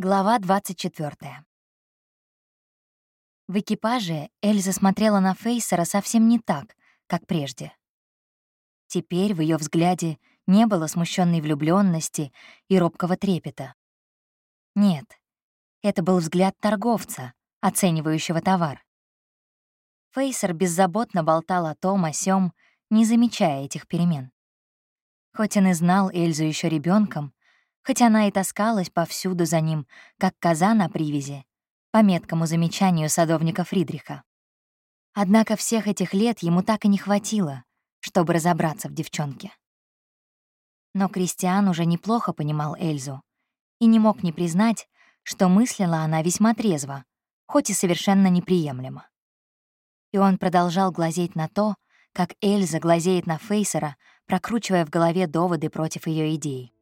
Глава 24. В экипаже Эльза смотрела на Фейсера совсем не так, как прежде. Теперь в ее взгляде не было смущенной влюбленности и робкого трепета. Нет, это был взгляд торговца, оценивающего товар. Фейсер беззаботно болтал о том, о сём, не замечая этих перемен. Хоть он и знал Эльзу еще ребенком, хоть она и таскалась повсюду за ним, как коза на привязи, по меткому замечанию садовника Фридриха. Однако всех этих лет ему так и не хватило, чтобы разобраться в девчонке. Но Кристиан уже неплохо понимал Эльзу и не мог не признать, что мыслила она весьма трезво, хоть и совершенно неприемлемо. И он продолжал глазеть на то, как Эльза глазеет на Фейсера, прокручивая в голове доводы против ее идей.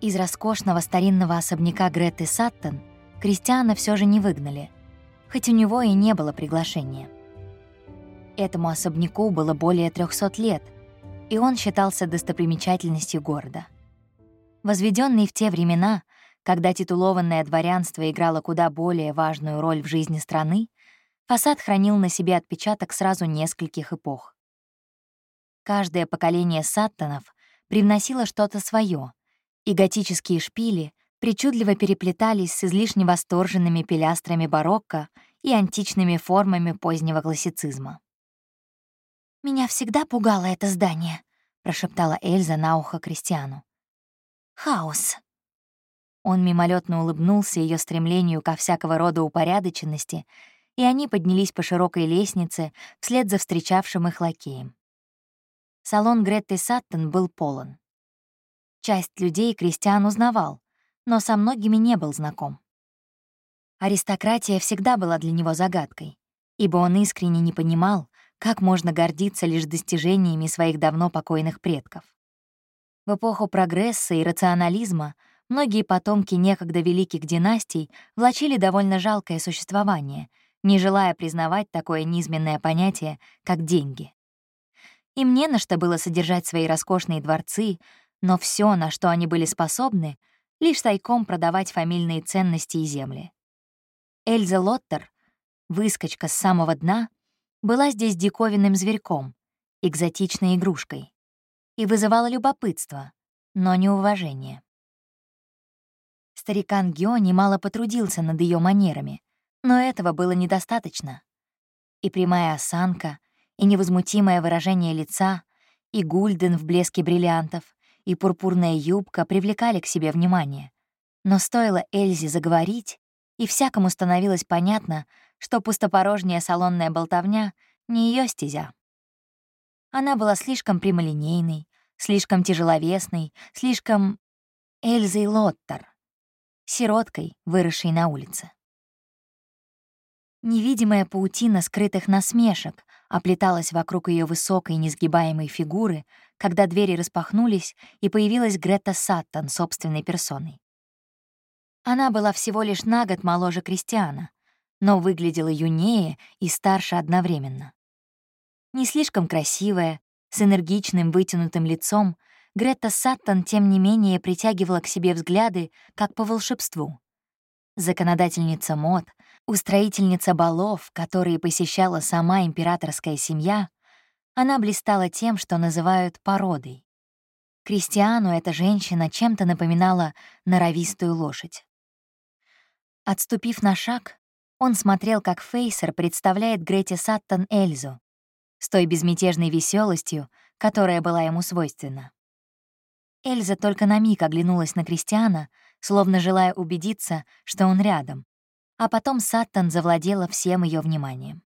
Из роскошного старинного особняка Греты Саттон Кристиана все же не выгнали, хоть у него и не было приглашения. Этому особняку было более 300 лет, и он считался достопримечательностью города. Возведенный в те времена, когда титулованное дворянство играло куда более важную роль в жизни страны, фасад хранил на себе отпечаток сразу нескольких эпох. Каждое поколение Саттонов привносило что-то свое, и готические шпили причудливо переплетались с излишне восторженными пилястрами барокко и античными формами позднего классицизма. «Меня всегда пугало это здание», — прошептала Эльза на ухо Кристиану. «Хаос». Он мимолетно улыбнулся ее стремлению ко всякого рода упорядоченности, и они поднялись по широкой лестнице вслед за встречавшим их лакеем. Салон Гретты Саттон был полон. Часть людей Кристиан узнавал, но со многими не был знаком. Аристократия всегда была для него загадкой, ибо он искренне не понимал, как можно гордиться лишь достижениями своих давно покойных предков. В эпоху прогресса и рационализма многие потомки некогда великих династий влачили довольно жалкое существование, не желая признавать такое низменное понятие, как деньги. Им не на что было содержать свои роскошные дворцы, но все, на что они были способны, лишь тайком продавать фамильные ценности и земли. Эльза Лоттер, выскочка с самого дна, была здесь диковинным зверьком, экзотичной игрушкой, и вызывала любопытство, но не уважение. Старикан Гео немало потрудился над ее манерами, но этого было недостаточно. И прямая осанка, и невозмутимое выражение лица, и гульден в блеске бриллиантов, и пурпурная юбка привлекали к себе внимание. Но стоило Эльзе заговорить, и всякому становилось понятно, что пустопорожняя салонная болтовня — не ее стезя. Она была слишком прямолинейной, слишком тяжеловесной, слишком Эльзой Лоттер, сироткой, выросшей на улице. Невидимая паутина скрытых насмешек оплеталась вокруг ее высокой несгибаемой фигуры, когда двери распахнулись, и появилась Грета Саттон собственной персоной. Она была всего лишь на год моложе Кристиана, но выглядела юнее и старше одновременно. Не слишком красивая, с энергичным вытянутым лицом, Грета Саттон, тем не менее, притягивала к себе взгляды, как по волшебству. Законодательница мод, устроительница балов, которые посещала сама императорская семья, она блистала тем, что называют породой. Кристиану эта женщина чем-то напоминала норовистую лошадь. Отступив на шаг, он смотрел, как Фейсер представляет Грете Саттон Эльзу, с той безмятежной веселостью, которая была ему свойственна. Эльза только на миг оглянулась на Кристиана, словно желая убедиться, что он рядом, а потом Саттон завладела всем ее вниманием.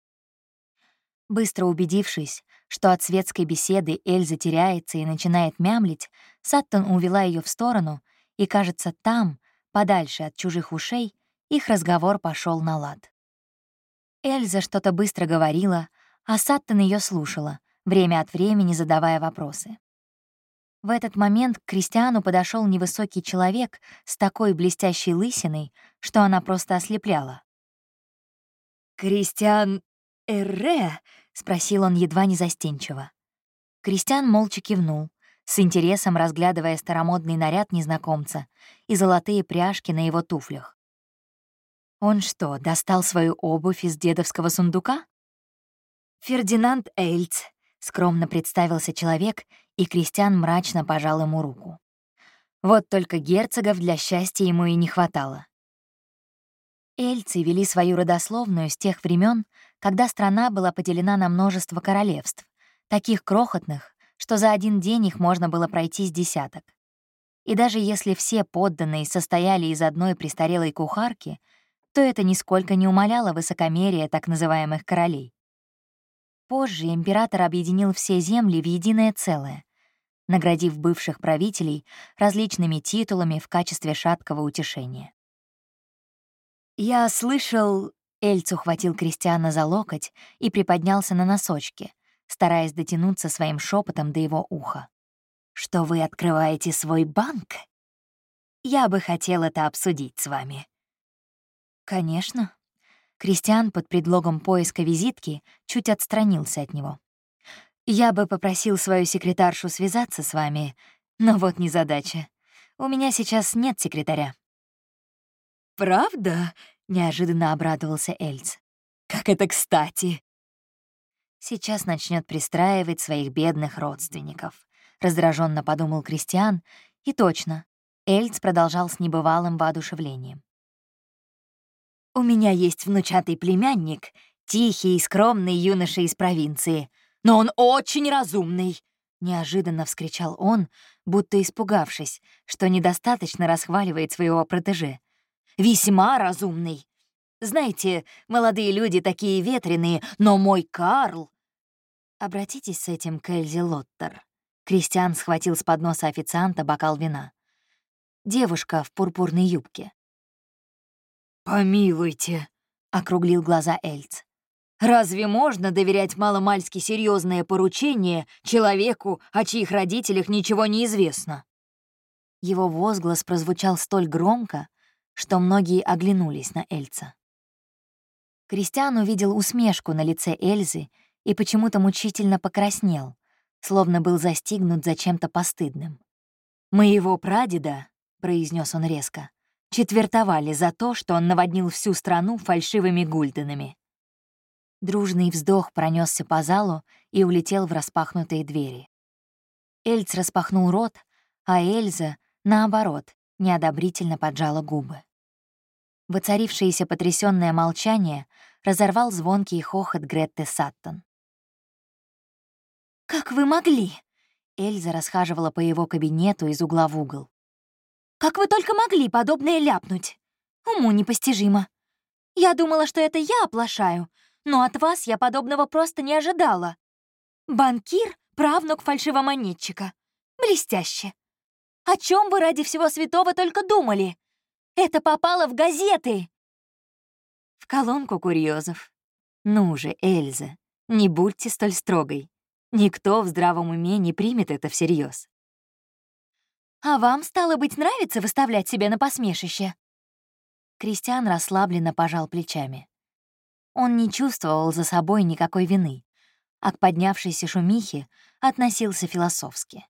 Быстро убедившись, что от светской беседы Эльза теряется и начинает мямлить, Саттон увела ее в сторону, и, кажется, там, подальше от чужих ушей, их разговор пошел на лад. Эльза что-то быстро говорила, а Саттон ее слушала, время от времени задавая вопросы. В этот момент к Кристиану подошел невысокий человек с такой блестящей лысиной, что она просто ослепляла. «Кристиан Эрре?» — спросил он едва не застенчиво. Кристиан молча кивнул, с интересом разглядывая старомодный наряд незнакомца и золотые пряжки на его туфлях. Он что, достал свою обувь из дедовского сундука? «Фердинанд Эйльц», — скромно представился человек, и Кристиан мрачно пожал ему руку. Вот только герцогов для счастья ему и не хватало. Эльцы вели свою родословную с тех времен, когда страна была поделена на множество королевств, таких крохотных, что за один день их можно было пройти с десяток. И даже если все подданные состояли из одной престарелой кухарки, то это нисколько не умаляло высокомерие так называемых королей. Позже император объединил все земли в единое целое, наградив бывших правителей различными титулами в качестве шаткого утешения. «Я слышал...» — Эльц ухватил Кристиана за локоть и приподнялся на носочки, стараясь дотянуться своим шепотом до его уха. «Что вы открываете свой банк? Я бы хотел это обсудить с вами». «Конечно». Кристиан под предлогом поиска визитки чуть отстранился от него. «Я бы попросил свою секретаршу связаться с вами, но вот незадача. У меня сейчас нет секретаря». «Правда?» — неожиданно обрадовался Эльц. «Как это кстати!» Сейчас начнет пристраивать своих бедных родственников. Раздраженно подумал Кристиан, и точно, Эльц продолжал с небывалым воодушевлением. «У меня есть внучатый племянник, тихий и скромный юноша из провинции, но он очень разумный!» Неожиданно вскричал он, будто испугавшись, что недостаточно расхваливает своего протеже. «Весьма разумный! Знаете, молодые люди такие ветреные, но мой Карл...» «Обратитесь с этим к Эльзе Лоттер». Кристиан схватил с подноса официанта бокал вина. Девушка в пурпурной юбке. «Помилуйте», — округлил глаза Эльц. «Разве можно доверять маломальски серьезное поручение человеку, о чьих родителях ничего не известно?» Его возглас прозвучал столь громко, что многие оглянулись на Эльца. Кристиан увидел усмешку на лице Эльзы и почему-то мучительно покраснел, словно был застигнут за чем-то постыдным. «Моего прадеда», — произнес он резко, — четвертовали за то, что он наводнил всю страну фальшивыми гульденами. Дружный вздох пронесся по залу и улетел в распахнутые двери. Эльц распахнул рот, а Эльза, наоборот, неодобрительно поджала губы. Воцарившееся потрясённое молчание разорвал звонкий хохот Гретты Саттон. «Как вы могли?» Эльза расхаживала по его кабинету из угла в угол. «Как вы только могли подобное ляпнуть? Уму непостижимо. Я думала, что это я оплошаю, но от вас я подобного просто не ожидала. Банкир — правнук фальшивомонетчика. Блестяще. О чем вы ради всего святого только думали? Это попало в газеты!» В колонку курьезов. Ну же, Эльза, не будьте столь строгой. Никто в здравом уме не примет это всерьез. «А вам, стало быть, нравится выставлять себя на посмешище?» Кристиан расслабленно пожал плечами. Он не чувствовал за собой никакой вины, а к поднявшейся шумихе относился философски.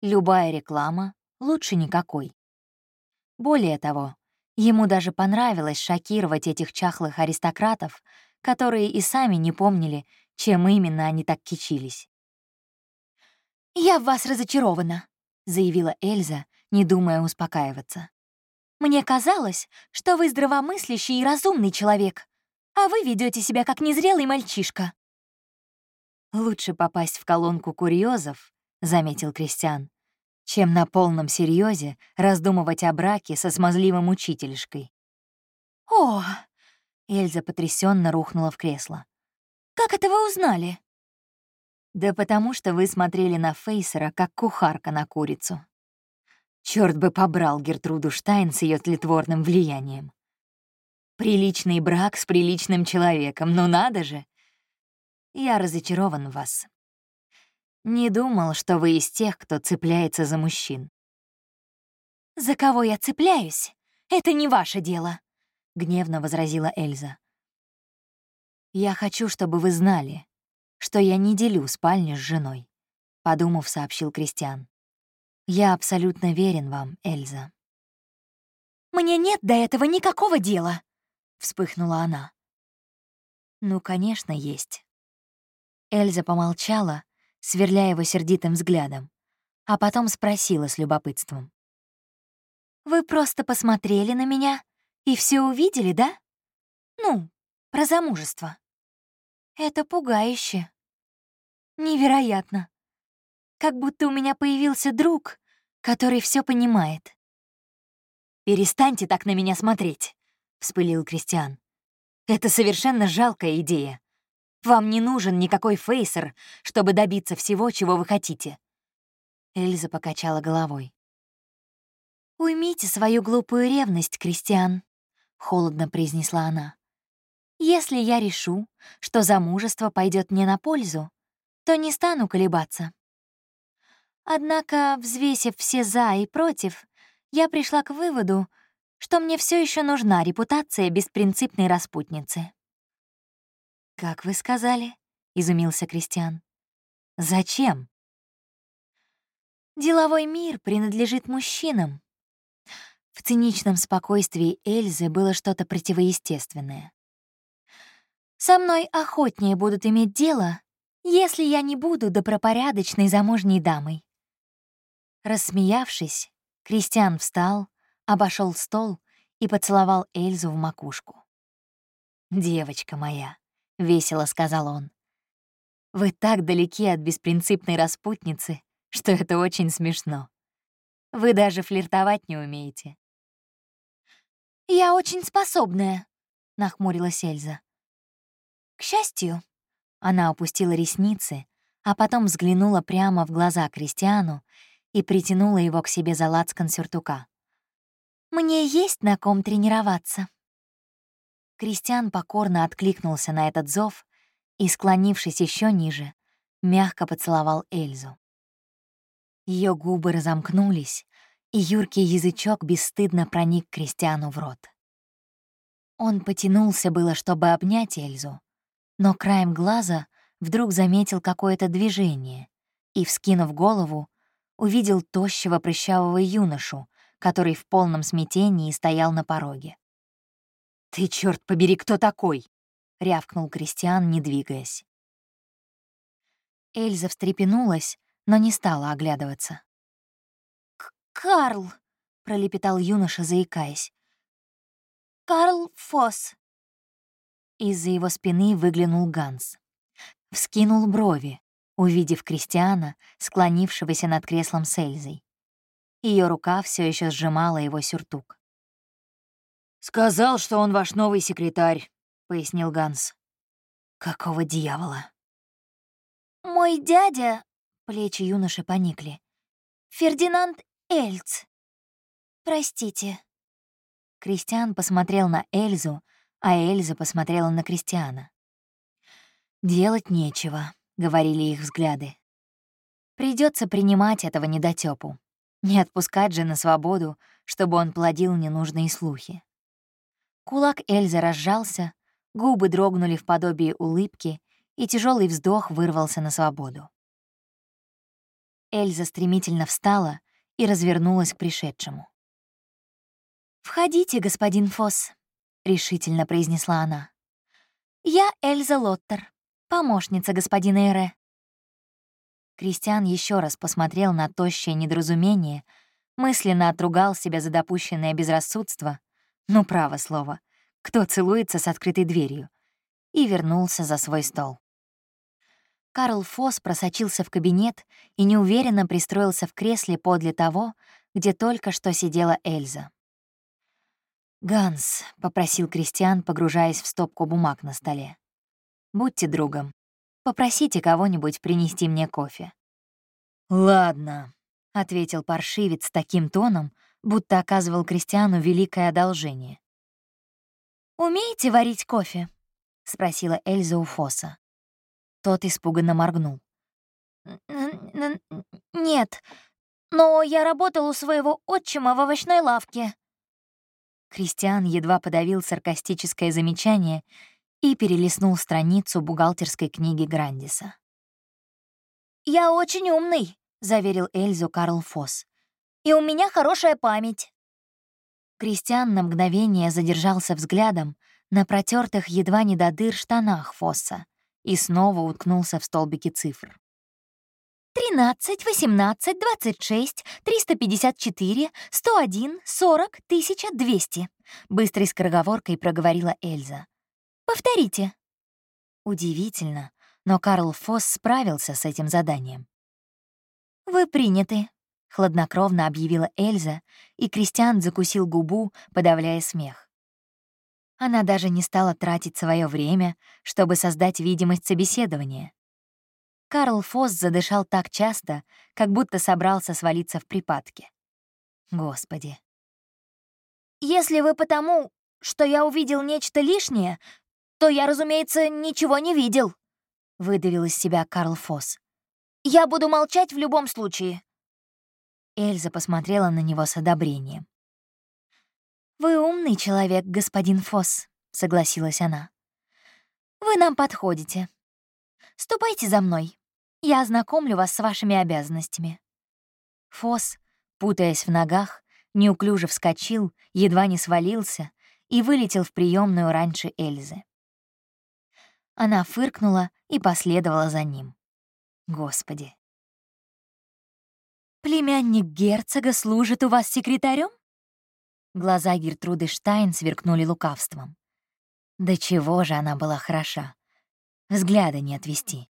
Любая реклама лучше никакой. Более того, ему даже понравилось шокировать этих чахлых аристократов, которые и сами не помнили, чем именно они так кичились. «Я в вас разочарована», — заявила Эльза, не думая успокаиваться. «Мне казалось, что вы здравомыслящий и разумный человек, а вы ведете себя как незрелый мальчишка». «Лучше попасть в колонку курьезов», — заметил Кристиан, чем на полном серьезе раздумывать о браке со смазливым учительшкой. «О!» — Эльза потрясенно рухнула в кресло. «Как это вы узнали?» «Да потому что вы смотрели на Фейсера, как кухарка на курицу. Черт бы побрал Гертруду Штайн с ее тлетворным влиянием. Приличный брак с приличным человеком, ну надо же! Я разочарован в вас. Не думал, что вы из тех, кто цепляется за мужчин. «За кого я цепляюсь? Это не ваше дело», — гневно возразила Эльза. «Я хочу, чтобы вы знали, что я не делю спальню с женой», — подумав, сообщил Кристиан. «Я абсолютно верен вам, Эльза». «Мне нет до этого никакого дела!» — вспыхнула она. «Ну, конечно, есть». Эльза помолчала, сверляя его сердитым взглядом, а потом спросила с любопытством. «Вы просто посмотрели на меня и все увидели, да? Ну, про замужество. Это пугающе. Невероятно. Как будто у меня появился друг, который все понимает. «Перестаньте так на меня смотреть», — вспылил Кристиан. «Это совершенно жалкая идея. Вам не нужен никакой фейсер, чтобы добиться всего, чего вы хотите». Эльза покачала головой. «Уймите свою глупую ревность, Кристиан», — холодно произнесла она. Если я решу, что замужество пойдет мне на пользу, то не стану колебаться. Однако, взвесив все «за» и «против», я пришла к выводу, что мне все еще нужна репутация беспринципной распутницы. «Как вы сказали?» — изумился Кристиан. «Зачем?» «Деловой мир принадлежит мужчинам». В циничном спокойствии Эльзы было что-то противоестественное. Со мной охотнее будут иметь дело, если я не буду добропорядочной замужней дамой. Рассмеявшись, Кристиан встал, обошел стол и поцеловал Эльзу в макушку. «Девочка моя», — весело сказал он, — «вы так далеки от беспринципной распутницы, что это очень смешно. Вы даже флиртовать не умеете». «Я очень способная», — нахмурилась Эльза. К счастью, она опустила ресницы, а потом взглянула прямо в глаза Кристиану и притянула его к себе за лацкан сюртука. «Мне есть на ком тренироваться». Кристиан покорно откликнулся на этот зов и, склонившись еще ниже, мягко поцеловал Эльзу. Ее губы разомкнулись, и юркий язычок бесстыдно проник Кристиану в рот. Он потянулся было, чтобы обнять Эльзу, но краем глаза вдруг заметил какое-то движение и, вскинув голову, увидел тощего прыщавого юношу, который в полном смятении стоял на пороге. «Ты, черт побери, кто такой?» — рявкнул Кристиан, не двигаясь. Эльза встрепенулась, но не стала оглядываться. «Карл!» — пролепетал юноша, заикаясь. «Карл Фосс!» Из-за его спины выглянул Ганс. Вскинул брови, увидев Кристиана, склонившегося над креслом с Эльзой. Ее рука все еще сжимала его сюртук. «Сказал, что он ваш новый секретарь», — пояснил Ганс. «Какого дьявола?» «Мой дядя...» — плечи юноши поникли. «Фердинанд Эльц. Простите». Кристиан посмотрел на Эльзу, а Эльза посмотрела на Кристиана. «Делать нечего», — говорили их взгляды. Придется принимать этого недотёпу, не отпускать же на свободу, чтобы он плодил ненужные слухи. Кулак Эльзы разжался, губы дрогнули в подобии улыбки, и тяжелый вздох вырвался на свободу. Эльза стремительно встала и развернулась к пришедшему. «Входите, господин Фосс», решительно произнесла она. «Я Эльза Лоттер, помощница господина Эре». Кристиан еще раз посмотрел на тощее недоразумение, мысленно отругал себя за допущенное безрассудство, ну, право слово, кто целуется с открытой дверью, и вернулся за свой стол. Карл Фосс просочился в кабинет и неуверенно пристроился в кресле подле того, где только что сидела Эльза. «Ганс», — попросил Кристиан, погружаясь в стопку бумаг на столе. «Будьте другом. Попросите кого-нибудь принести мне кофе». «Ладно», — ответил паршивец таким тоном, будто оказывал Кристиану великое одолжение. «Умеете варить кофе?» — спросила Эльза у Фоса. Тот испуганно моргнул. «Нет, но я работал у своего отчима в овощной лавке», Кристиан едва подавил саркастическое замечание и перелистнул страницу бухгалтерской книги Грандиса. «Я очень умный», — заверил Эльзу Карл Фосс. «И у меня хорошая память». Кристиан на мгновение задержался взглядом на протертых едва не до дыр штанах Фосса и снова уткнулся в столбики цифр. «Тринадцать, восемнадцать, двадцать шесть, триста пятьдесят четыре, сто один, сорок, тысяча двести», — быстрой скороговоркой проговорила Эльза. «Повторите». Удивительно, но Карл Фосс справился с этим заданием. «Вы приняты», — хладнокровно объявила Эльза, и Кристиан закусил губу, подавляя смех. Она даже не стала тратить свое время, чтобы создать видимость собеседования. Карл Фосс задышал так часто, как будто собрался свалиться в припадке. Господи. «Если вы потому, что я увидел нечто лишнее, то я, разумеется, ничего не видел», — выдавил из себя Карл Фосс. «Я буду молчать в любом случае». Эльза посмотрела на него с одобрением. «Вы умный человек, господин Фосс», — согласилась она. «Вы нам подходите. Ступайте за мной. Я ознакомлю вас с вашими обязанностями». Фосс, путаясь в ногах, неуклюже вскочил, едва не свалился и вылетел в приемную раньше Эльзы. Она фыркнула и последовала за ним. Господи. «Племянник герцога служит у вас секретарем? Глаза Гертруды Штайн сверкнули лукавством. Да чего же она была хороша. Взгляда не отвести.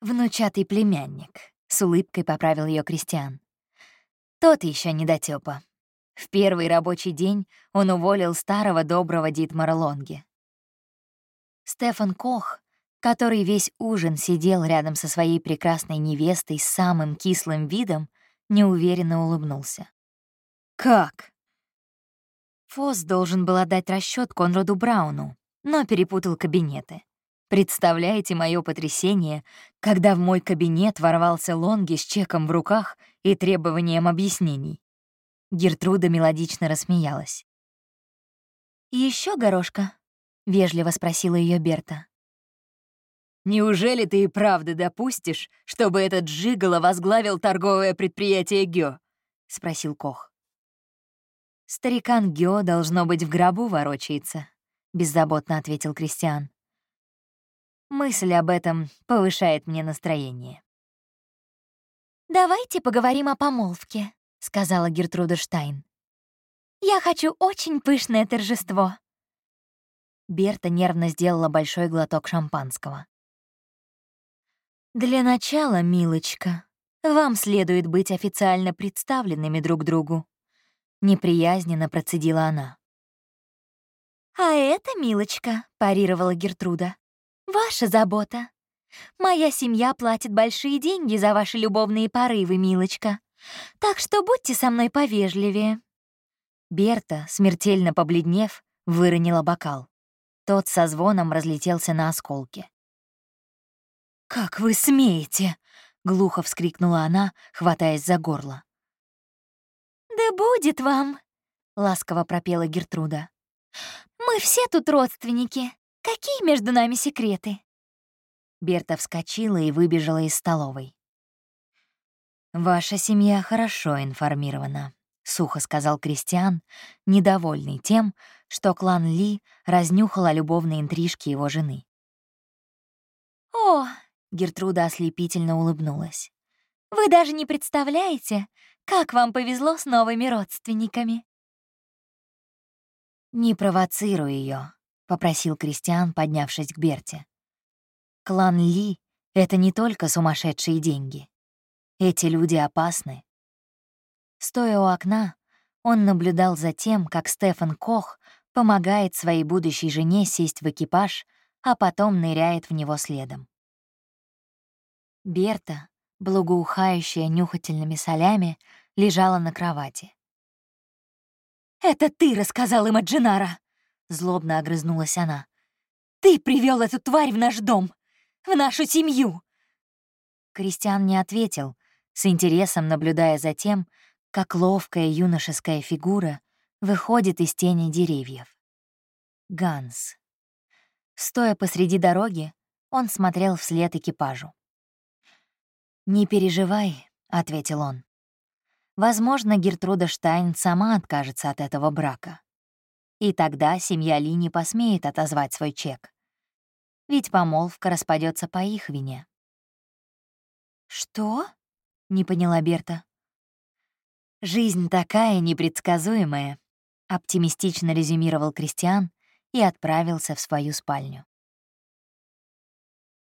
«Внучатый племянник», — с улыбкой поправил ее Кристиан. «Тот еще недотёпа. В первый рабочий день он уволил старого доброго Дитмара Лонги. Стефан Кох, который весь ужин сидел рядом со своей прекрасной невестой с самым кислым видом, неуверенно улыбнулся. «Как?» Фосс должен был отдать расчет Конраду Брауну, но перепутал кабинеты. Представляете мое потрясение, когда в мой кабинет ворвался Лонги с чеком в руках и требованием объяснений. Гертруда мелодично рассмеялась. Еще горошка?» — вежливо спросила ее Берта. «Неужели ты и правда допустишь, чтобы этот Джигало возглавил торговое предприятие Гё?» — спросил Кох. «Старикан Гё, должно быть, в гробу ворочается», — беззаботно ответил Кристиан. «Мысль об этом повышает мне настроение». «Давайте поговорим о помолвке», — сказала Гертруда Штайн. «Я хочу очень пышное торжество». Берта нервно сделала большой глоток шампанского. «Для начала, милочка, вам следует быть официально представленными друг другу», — неприязненно процедила она. «А это, милочка», — парировала Гертруда, — «ваша забота. Моя семья платит большие деньги за ваши любовные порывы, милочка, так что будьте со мной повежливее». Берта, смертельно побледнев, выронила бокал. Тот со звоном разлетелся на осколки. «Как вы смеете!» — глухо вскрикнула она, хватаясь за горло. «Да будет вам!» — ласково пропела Гертруда. «Мы все тут родственники. Какие между нами секреты?» Берта вскочила и выбежала из столовой. «Ваша семья хорошо информирована», — сухо сказал Кристиан, недовольный тем, что клан Ли разнюхал о любовной интрижке его жены. «О!» — Гертруда ослепительно улыбнулась. «Вы даже не представляете, как вам повезло с новыми родственниками!» «Не провоцируй ее, попросил Кристиан, поднявшись к Берте. «Клан Ли — это не только сумасшедшие деньги. Эти люди опасны, Стоя у окна, он наблюдал за тем, как Стефан Кох помогает своей будущей жене сесть в экипаж, а потом ныряет в него следом. Берта, благоухающая нюхательными солями, лежала на кровати. «Это ты рассказал им о Джинара!» — злобно огрызнулась она. «Ты привел эту тварь в наш дом, в нашу семью!» Кристиан не ответил, с интересом наблюдая за тем, как ловкая юношеская фигура выходит из тени деревьев. Ганс. Стоя посреди дороги, он смотрел вслед экипажу. «Не переживай», — ответил он. «Возможно, Гертруда Штайн сама откажется от этого брака. И тогда семья Ли не посмеет отозвать свой чек. Ведь помолвка распадется по их вине». «Что?» — не поняла Берта. «Жизнь такая непредсказуемая», — оптимистично резюмировал Кристиан и отправился в свою спальню.